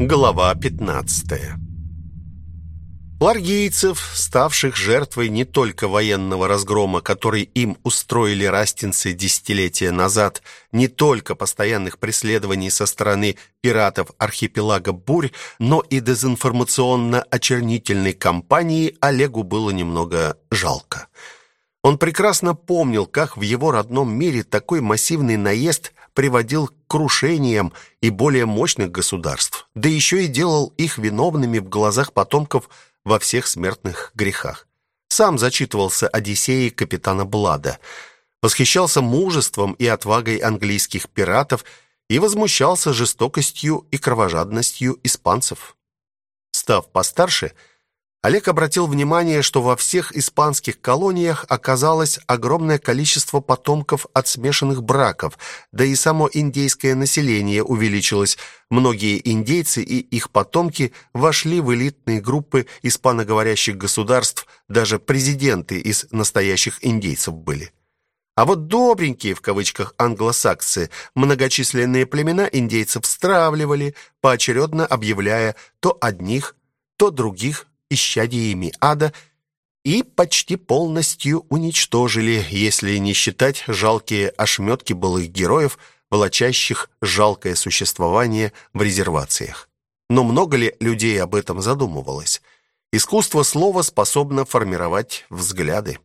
Глава 15 Ларгийцев, ставших жертвой не только военного разгрома, который им устроили растинцы десятилетия назад, не только постоянных преследований со стороны пиратов архипелага Бурь, но и дезинформационно-очернительной кампании Олегу было немного жалко. Он прекрасно помнил, как в его родном мире такой массивный наезд приводил к крушениям и более мощных государств, да еще и делал их виновными в глазах потомков во всех смертных грехах. Сам зачитывался Одиссеей капитана Блада, восхищался мужеством и отвагой английских пиратов и возмущался жестокостью и кровожадностью испанцев. Став постарше, Олег обратил внимание, что во всех испанских колониях оказалось огромное количество потомков от смешанных браков, да и само индейское население увеличилось. Многие индейцы и их потомки вошли в элитные группы испаноговорящих государств, даже президенты из настоящих индейцев были. А вот добренькие, в кавычках, англосаксы, многочисленные племена индейцев стравливали, поочередно объявляя то одних, то других исчадиями ада и почти полностью уничтожили, если не считать жалкие ошметки былых героев, волочащих жалкое существование в резервациях. Но много ли людей об этом задумывалось? Искусство слова способно формировать взгляды.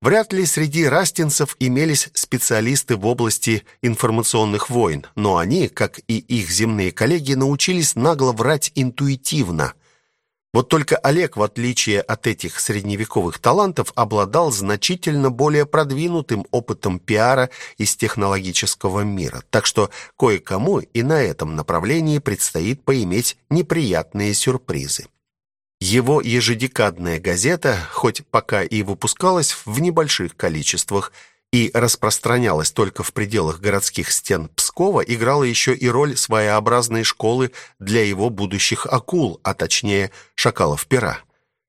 Вряд ли среди растинцев имелись специалисты в области информационных войн, но они, как и их земные коллеги, научились нагло врать интуитивно – вот только Олег, в отличие от этих средневековых талантов, обладал значительно более продвинутым опытом пиара из технологического мира. Так что кое-кому и на этом направлении предстоит поиметь неприятные сюрпризы. Его ежедекадная газета, хоть пока и выпускалась в небольших количествах, и распространялась только в пределах городских стен Пскова, играла еще и роль своеобразной школы для его будущих акул, а точнее шакалов-пера.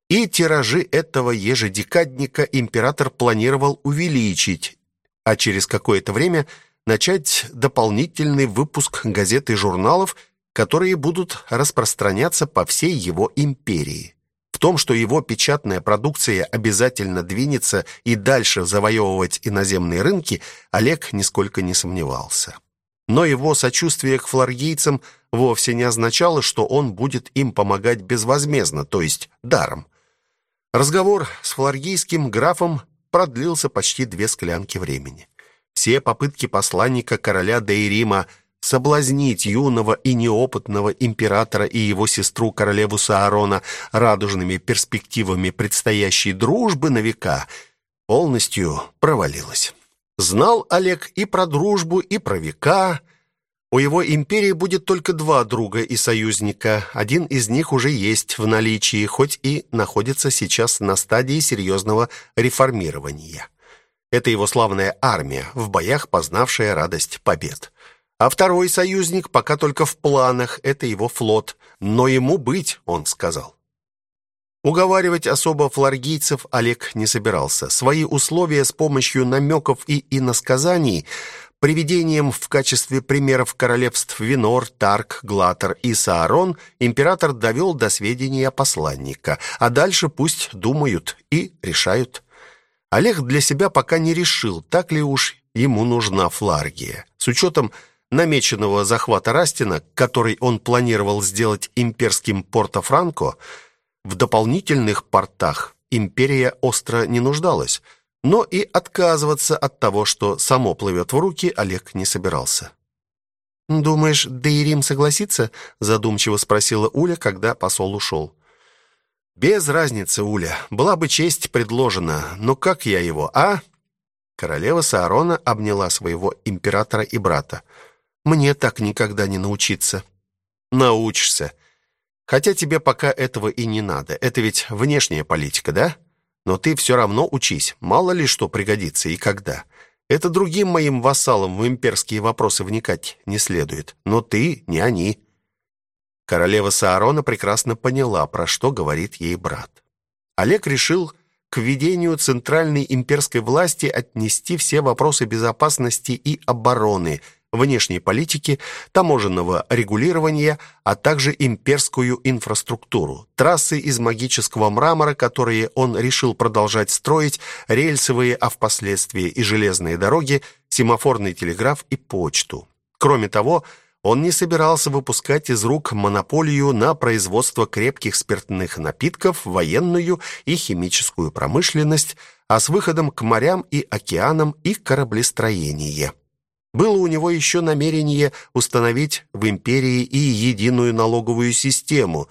И тиражи этого ежедекадника император планировал увеличить, а через какое-то время начать дополнительный выпуск газет и журналов, которые будут распространяться по всей его империи. Том, что его печатная продукция обязательно двинется и дальше завоевывать иноземные рынки, Олег нисколько не сомневался. Но его сочувствие к флоргийцам вовсе не означало, что он будет им помогать безвозмездно, то есть даром. Разговор с флоргийским графом продлился почти две склянки времени. Все попытки посланника короля Дейрима соблазнить юного и неопытного императора и его сестру королеву Саарона радужными перспективами предстоящей дружбы на века полностью провалилась. Знал Олег и про дружбу, и про века. У его империи будет только два друга и союзника. Один из них уже есть в наличии, хоть и находится сейчас на стадии серьезного реформирования. Это его славная армия, в боях познавшая радость побед. А второй союзник пока только в планах, это его флот. Но ему быть, он сказал. Уговаривать особо флоргийцев Олег не собирался. Свои условия с помощью намеков и иносказаний, приведением в качестве примеров королевств Винор, Тарк, Глатер и Саарон, император довел до сведения посланника, а дальше пусть думают и решают. Олег для себя пока не решил, так ли уж ему нужна Фларгия. С учетом намеченного захвата Растина, который он планировал сделать имперским Порто-Франко, в дополнительных портах империя остро не нуждалась, но и отказываться от того, что само плывет в руки, Олег не собирался. «Думаешь, Дейрим согласится?» задумчиво спросила Уля, когда посол ушел. «Без разницы, Уля. Была бы честь предложена, но как я его, а?» Королева Саарона обняла своего императора и брата. Мне так никогда не научиться. Научишься. Хотя тебе пока этого и не надо. Это ведь внешняя политика, да? Но ты все равно учись. Мало ли что пригодится и когда. Это другим моим вассалам в имперские вопросы вникать не следует. Но ты не они. Королева Саарона прекрасно поняла, про что говорит ей брат. Олег решил к введению центральной имперской власти отнести все вопросы безопасности и обороны – внешней политики, таможенного регулирования, а также имперскую инфраструктуру. Трассы из магического мрамора, которые он решил продолжать строить, рельсовые, а впоследствии и железные дороги, семафорный телеграф и почту. Кроме того, он не собирался выпускать из рук монополию на производство крепких спиртных напитков, военную и химическую промышленность, а с выходом к морям и океанам и кораблестроение. Было у него еще намерение установить в империи и единую налоговую систему,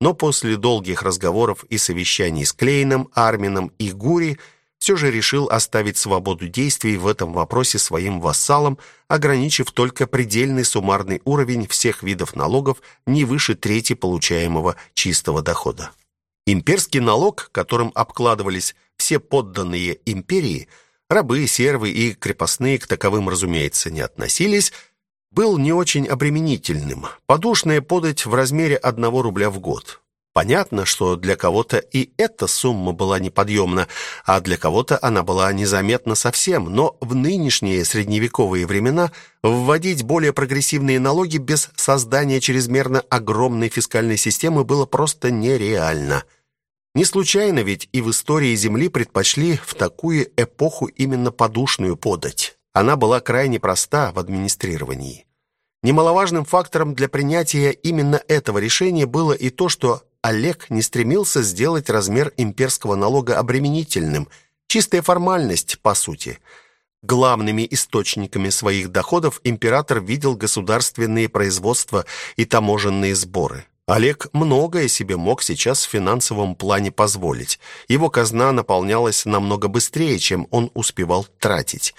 но после долгих разговоров и совещаний с Клейном, Армином и Гури – все же решил оставить свободу действий в этом вопросе своим вассалам, ограничив только предельный суммарный уровень всех видов налогов не выше трети получаемого чистого дохода. Имперский налог, которым обкладывались все подданные империи, рабы, сервы и крепостные к таковым, разумеется, не относились, был не очень обременительным. Подушная подать в размере 1 рубля в год. Понятно, что для кого-то и эта сумма была неподъемна, а для кого-то она была незаметна совсем, но в нынешние средневековые времена вводить более прогрессивные налоги без создания чрезмерно огромной фискальной системы было просто нереально. Не случайно ведь и в истории Земли предпочли в такую эпоху именно подушную подать. Она была крайне проста в администрировании. Немаловажным фактором для принятия именно этого решения было и то, что Олег не стремился сделать размер имперского налога обременительным. Чистая формальность, по сути. Главными источниками своих доходов император видел государственные производства и таможенные сборы. Олег многое себе мог сейчас в финансовом плане позволить. Его казна наполнялась намного быстрее, чем он успевал тратить.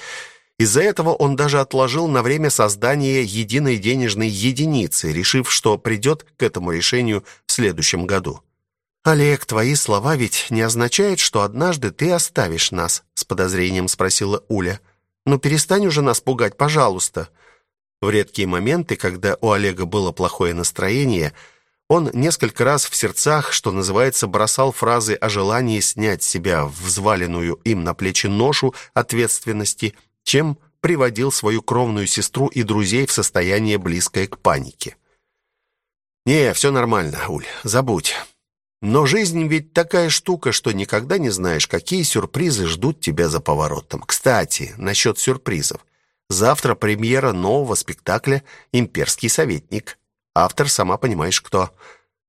Из-за этого он даже отложил на время создания единой денежной единицы, решив, что придет к этому решению в следующем году. «Олег, твои слова ведь не означают, что однажды ты оставишь нас?» с подозрением спросила Уля. «Ну перестань уже нас пугать, пожалуйста». В редкие моменты, когда у Олега было плохое настроение, он несколько раз в сердцах, что называется, бросал фразы о желании снять с себя взваленную им на плечи ношу ответственности – чем приводил свою кровную сестру и друзей в состояние близкое к панике. «Не, все нормально, Уль, забудь. Но жизнь ведь такая штука, что никогда не знаешь, какие сюрпризы ждут тебя за поворотом. Кстати, насчет сюрпризов. Завтра премьера нового спектакля «Имперский советник». Автор, сама понимаешь, кто».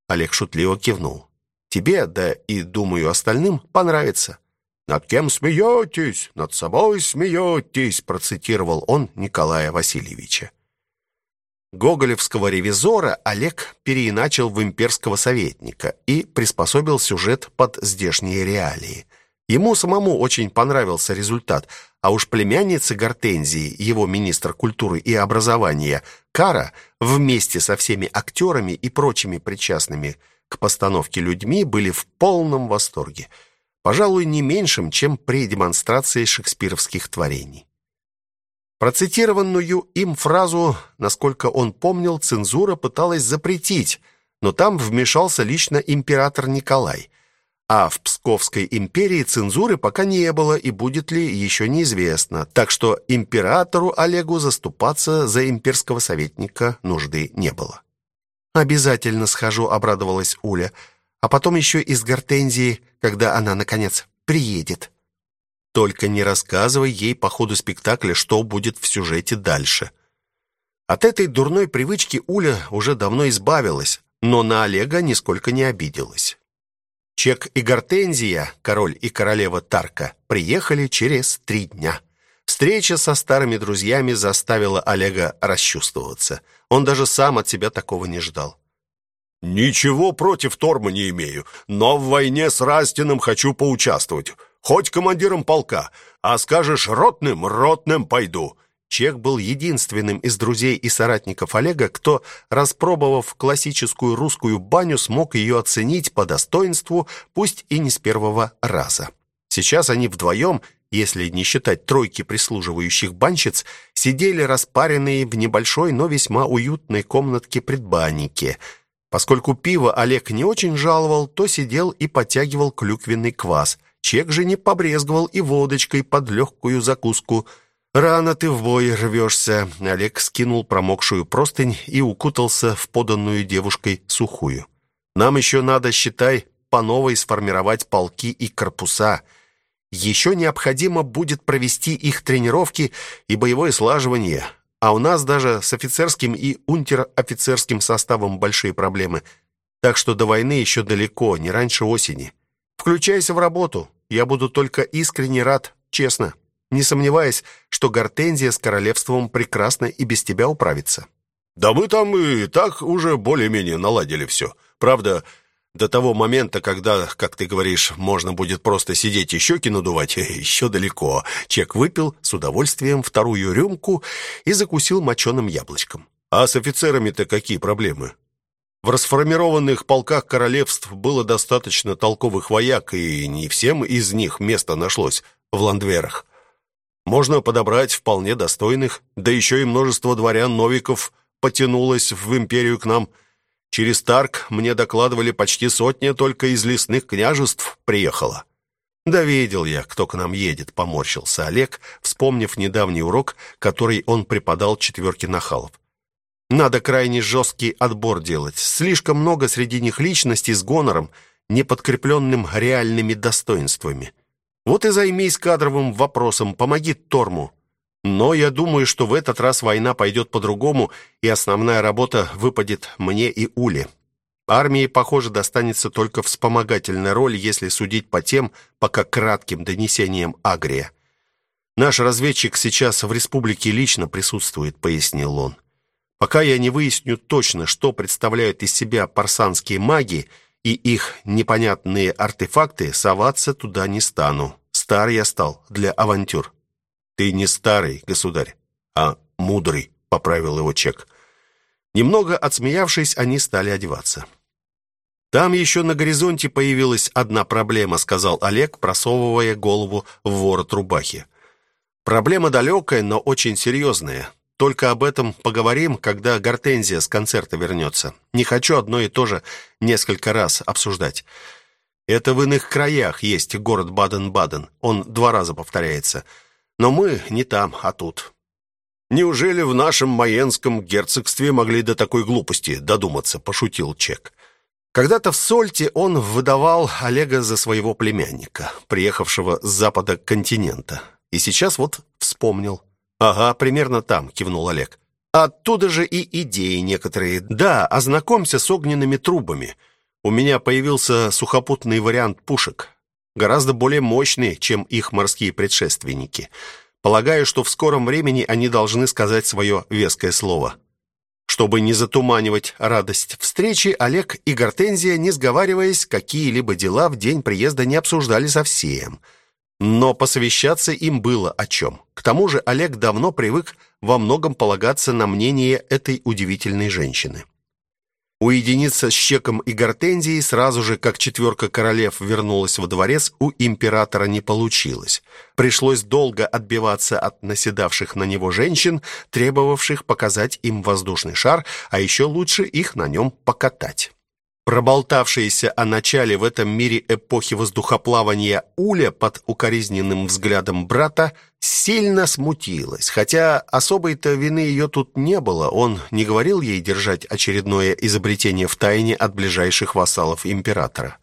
Олег шутливо кивнул. «Тебе, да и, думаю, остальным понравится. «Над кем смеетесь? Над собой смеетесь», процитировал он Николая Васильевича. Гоголевского ревизора Олег переиначил в имперского советника и приспособил сюжет под здешние реалии. Ему самому очень понравился результат, а уж племянница Гортензии, его министр культуры и образования, Кара, вместе со всеми актерами и прочими причастными к постановке людьми были в полном восторге – пожалуй, не меньшим, чем при демонстрации шекспировских творений. Процитированную им фразу, насколько он помнил, цензура пыталась запретить, но там вмешался лично император Николай. А в Псковской империи цензуры пока не было и будет ли еще неизвестно. Так что императору Олегу заступаться за имперского советника нужды не было. Обязательно схожу, обрадовалась Уля а потом еще из Гортензии, когда она, наконец, приедет. Только не рассказывай ей по ходу спектакля, что будет в сюжете дальше. От этой дурной привычки Уля уже давно избавилась, но на Олега нисколько не обиделась. Чек и Гортензия, король и королева Тарка, приехали через три дня. Встреча со старыми друзьями заставила Олега расчувствоваться. Он даже сам от себя такого не ждал. «Ничего против Торма не имею, но в войне с Растиным хочу поучаствовать. Хоть командиром полка, а скажешь ротным, ротным пойду». Чех был единственным из друзей и соратников Олега, кто, распробовав классическую русскую баню, смог ее оценить по достоинству, пусть и не с первого раза. Сейчас они вдвоем, если не считать тройки прислуживающих банщиц, сидели распаренные в небольшой, но весьма уютной комнатке предбаннике – Поскольку пиво Олег не очень жаловал, то сидел и подтягивал клюквенный квас. Чек же не побрезговал и водочкой под легкую закуску. «Рано ты в бой рвешься», — Олег скинул промокшую простынь и укутался в поданную девушкой сухую. «Нам еще надо, считай, по новой сформировать полки и корпуса. Еще необходимо будет провести их тренировки и боевое слаживание. А у нас даже с офицерским и унтер-офицерским составом большие проблемы. Так что до войны еще далеко, не раньше осени. Включайся в работу. Я буду только искренне рад, честно» не сомневаясь, что Гортензия с королевством прекрасно и без тебя управится. Да мы там и так уже более-менее наладили все. Правда, до того момента, когда, как ты говоришь, можно будет просто сидеть и щеки надувать, еще далеко. Чек выпил с удовольствием вторую рюмку и закусил моченым яблочком. А с офицерами-то какие проблемы? В расформированных полках королевств было достаточно толковых вояк, и не всем из них место нашлось в ландверах. Можно подобрать вполне достойных, да еще и множество дворян-новиков потянулось в империю к нам. Через Тарк мне докладывали почти сотня только из лесных княжеств приехала. Да видел я, кто к нам едет, поморщился Олег, вспомнив недавний урок, который он преподал четверке нахалов. Надо крайне жесткий отбор делать. Слишком много среди них личностей с гонором, не подкрепленным реальными достоинствами. Вот и займись кадровым вопросом, помоги Торму. Но я думаю, что в этот раз война пойдет по-другому, и основная работа выпадет мне и Уле. Армии, похоже, достанется только вспомогательная роль, если судить по тем, пока кратким донесениям Агрия. Наш разведчик сейчас в республике лично присутствует, пояснил он. Пока я не выясню точно, что представляют из себя парсанские маги, и их непонятные артефакты, соваться туда не стану. Стар я стал для авантюр. Ты не старый, государь, а мудрый, поправил его Чек. Немного отсмеявшись, они стали одеваться. Там еще на горизонте появилась одна проблема, сказал Олег, просовывая голову в ворот рубахи. Проблема далекая, но очень серьезная. Только об этом поговорим, когда Гортензия с концерта вернется. Не хочу одно и то же несколько раз обсуждать. Это в иных краях есть город Баден-Баден. Он два раза повторяется. Но мы не там, а тут. Неужели в нашем Маенском герцогстве могли до такой глупости додуматься, пошутил Чек. Когда-то в Сольте он выдавал Олега за своего племянника, приехавшего с запада континента. И сейчас вот вспомнил. «Ага, примерно там», — кивнул Олег. «Оттуда же и идеи некоторые. Да, ознакомься с огненными трубами. У меня появился сухопутный вариант пушек, гораздо более мощный, чем их морские предшественники. Полагаю, что в скором времени они должны сказать свое веское слово». Чтобы не затуманивать радость встречи, Олег и Гортензия, не сговариваясь, какие-либо дела в день приезда не обсуждали совсем – но посовещаться им было о чем. К тому же Олег давно привык во многом полагаться на мнение этой удивительной женщины. Уединиться с Щеком и Гортензией сразу же, как четверка королев вернулась во дворец, у императора не получилось. Пришлось долго отбиваться от наседавших на него женщин, требовавших показать им воздушный шар, а еще лучше их на нем покатать. Проболтавшаяся о начале в этом мире эпохи воздухоплавания Уля под укоризненным взглядом брата сильно смутилась, хотя особой-то вины ее тут не было. Он не говорил ей держать очередное изобретение в тайне от ближайших вассалов императора.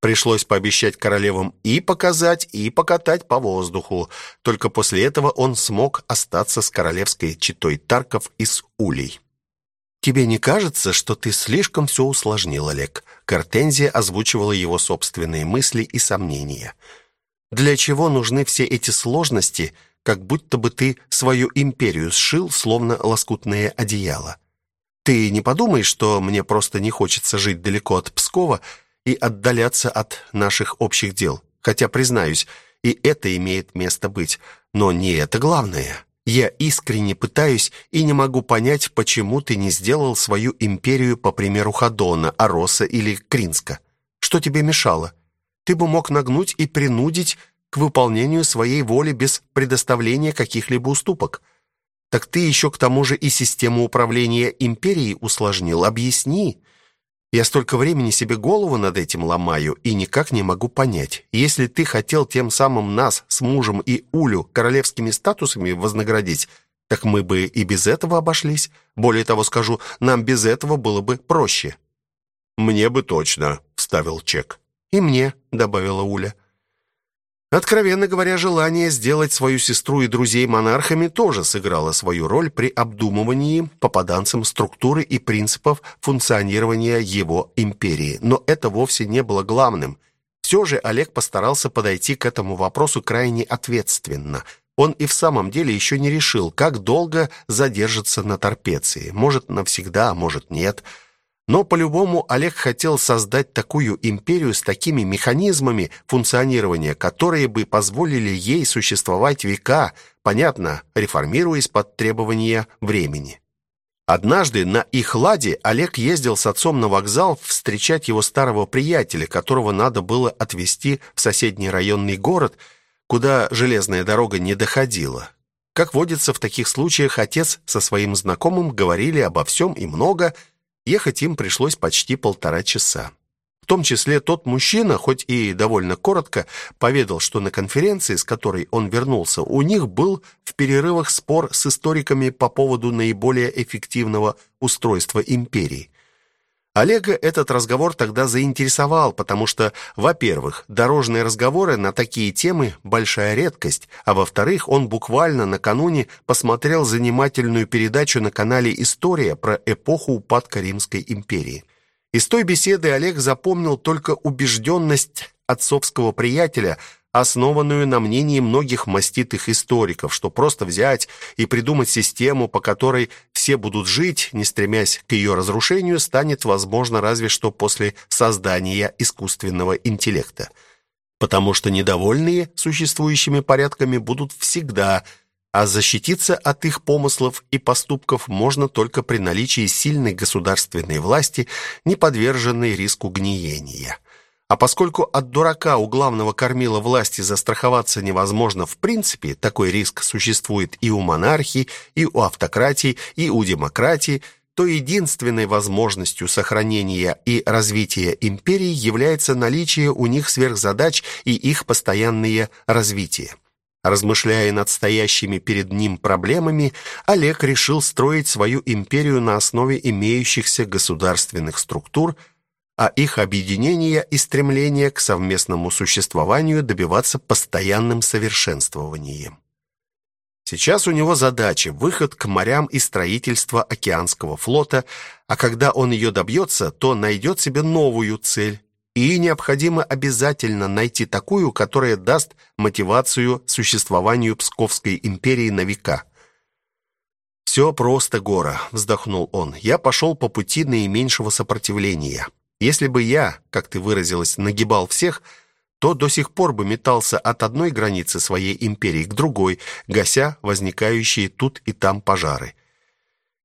Пришлось пообещать королевам и показать, и покатать по воздуху. Только после этого он смог остаться с королевской четой Тарков и с Улей. Тебе не кажется, что ты слишком все усложнил, Олег? Кортензия озвучивала его собственные мысли и сомнения. Для чего нужны все эти сложности, как будто бы ты свою империю сшил, словно лоскутное одеяло? Ты не подумай, что мне просто не хочется жить далеко от Пскова и отдаляться от наших общих дел. Хотя, признаюсь, и это имеет место быть, но не это главное. Я искренне пытаюсь и не могу понять, почему ты не сделал свою империю по примеру Хадона, Ароса или Кринска. Что тебе мешало? Ты бы мог нагнуть и принудить к выполнению своей воли без предоставления каких-либо уступок. Так ты еще к тому же и систему управления империей усложнил. Объясни. Я столько времени себе голову над этим ломаю и никак не могу понять. Если ты хотел тем самым нас с мужем и Улю королевскими статусами вознаградить, так мы бы и без этого обошлись. Более того скажу, нам без этого было бы проще. Мне бы точно, вставил Чек. И мне, добавила Уля. Откровенно говоря, желание сделать свою сестру и друзей монархами тоже сыграло свою роль при обдумывании попаданцем структуры и принципов функционирования его империи. Но это вовсе не было главным. Все же Олег постарался подойти к этому вопросу крайне ответственно. Он и в самом деле еще не решил, как долго задержится на Торпеции. Может, навсегда, а может, нет. Нет. Но по-любому Олег хотел создать такую империю с такими механизмами функционирования, которые бы позволили ей существовать века, понятно, реформируясь под требования времени. Однажды на их ладе Олег ездил с отцом на вокзал встречать его старого приятеля, которого надо было отвезти в соседний районный город, куда железная дорога не доходила. Как водится в таких случаях, отец со своим знакомым говорили обо всем и много – Ехать им пришлось почти полтора часа. В том числе тот мужчина, хоть и довольно коротко, поведал, что на конференции, с которой он вернулся, у них был в перерывах спор с историками по поводу наиболее эффективного устройства империи. Олега этот разговор тогда заинтересовал, потому что, во-первых, дорожные разговоры на такие темы большая редкость, а во-вторых, он буквально накануне посмотрел занимательную передачу на канале История про эпоху упадка Римской империи. Из той беседы Олег запомнил только убежденность отцовского приятеля – основанную на мнении многих маститых историков, что просто взять и придумать систему, по которой все будут жить, не стремясь к ее разрушению, станет возможно разве что после создания искусственного интеллекта. Потому что недовольные существующими порядками будут всегда, а защититься от их помыслов и поступков можно только при наличии сильной государственной власти, не подверженной риску гниения. А поскольку от дурака у главного кормила власти застраховаться невозможно в принципе, такой риск существует и у монархии, и у автократии, и у демократии, то единственной возможностью сохранения и развития империи является наличие у них сверхзадач и их постоянное развитие. Размышляя над стоящими перед ним проблемами, Олег решил строить свою империю на основе имеющихся государственных структур – а их объединение и стремление к совместному существованию добиваться постоянным совершенствованием. Сейчас у него задача выход к морям и строительство океанского флота, а когда он ее добьется, то найдет себе новую цель. И необходимо обязательно найти такую, которая даст мотивацию существованию Псковской империи на века. «Все просто, Гора», — вздохнул он. «Я пошел по пути наименьшего сопротивления. Если бы я, как ты выразилась, нагибал всех, то до сих пор бы метался от одной границы своей империи к другой, гася возникающие тут и там пожары.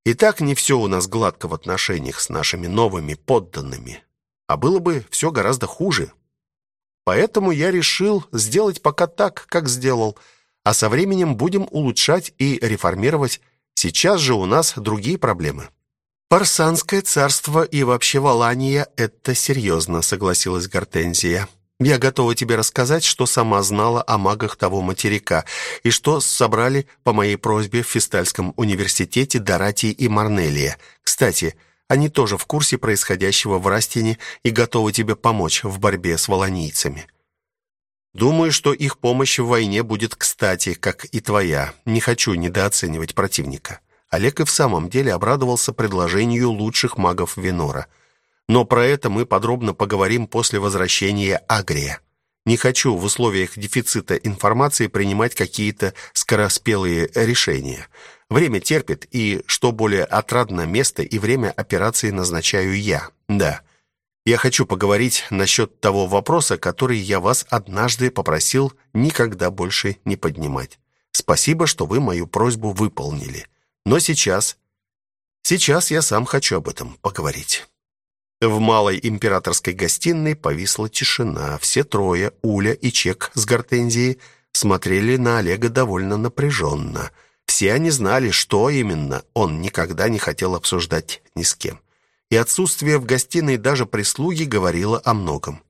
И так не все у нас гладко в отношениях с нашими новыми подданными. А было бы все гораздо хуже. Поэтому я решил сделать пока так, как сделал, а со временем будем улучшать и реформировать. Сейчас же у нас другие проблемы. «Парсанское царство и вообще Валания — это серьезно», — согласилась Гортензия. «Я готова тебе рассказать, что сама знала о магах того материка и что собрали по моей просьбе в Фистальском университете Доратии и Марнелия. Кстати, они тоже в курсе происходящего в Растине и готовы тебе помочь в борьбе с волонийцами». Думаю, что их помощь в войне будет кстати, как и твоя. Не хочу недооценивать противника. Олег и в самом деле обрадовался предложению лучших магов Венора. Но про это мы подробно поговорим после возвращения Агрия. Не хочу в условиях дефицита информации принимать какие-то скороспелые решения. Время терпит, и, что более отрадно, место и время операции назначаю я. Да, я хочу поговорить насчет того вопроса, который я вас однажды попросил никогда больше не поднимать. Спасибо, что вы мою просьбу выполнили. Но сейчас... Сейчас я сам хочу об этом поговорить. В малой императорской гостиной повисла тишина. Все трое, Уля и Чек с Гортензией, смотрели на Олега довольно напряженно. Все они знали, что именно он никогда не хотел обсуждать ни с кем. и отсутствие в гостиной даже прислуги говорило о многом.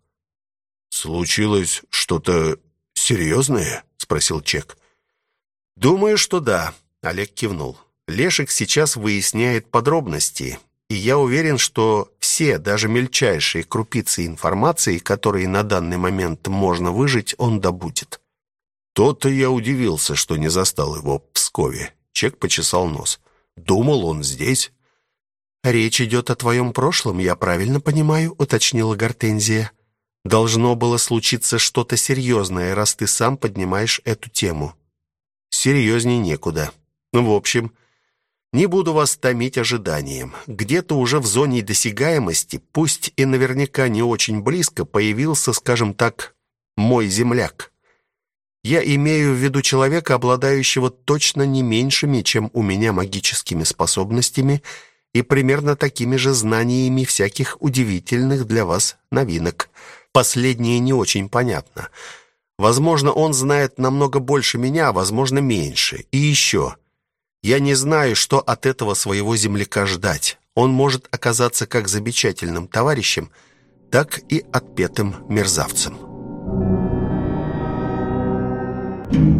«Случилось что-то серьезное?» — спросил Чек. «Думаю, что да», — Олег кивнул. «Лешек сейчас выясняет подробности, и я уверен, что все, даже мельчайшие крупицы информации, которые на данный момент можно выжить, он добудет». То-то я удивился, что не застал его в Пскове. Чек почесал нос. Думал, он здесь. «Речь идет о твоем прошлом, я правильно понимаю?» — уточнила Гортензия. «Должно было случиться что-то серьезное, раз ты сам поднимаешь эту тему». «Серьезней некуда. Ну, в общем, не буду вас томить ожиданием. Где-то уже в зоне досягаемости, пусть и наверняка не очень близко, появился, скажем так, мой земляк». Я имею в виду человека, обладающего точно не меньшими, чем у меня магическими способностями и примерно такими же знаниями всяких удивительных для вас новинок. Последнее не очень понятно. Возможно, он знает намного больше меня, а возможно, меньше. И еще. Я не знаю, что от этого своего земляка ждать. Он может оказаться как замечательным товарищем, так и отпетым мерзавцем. Thank you.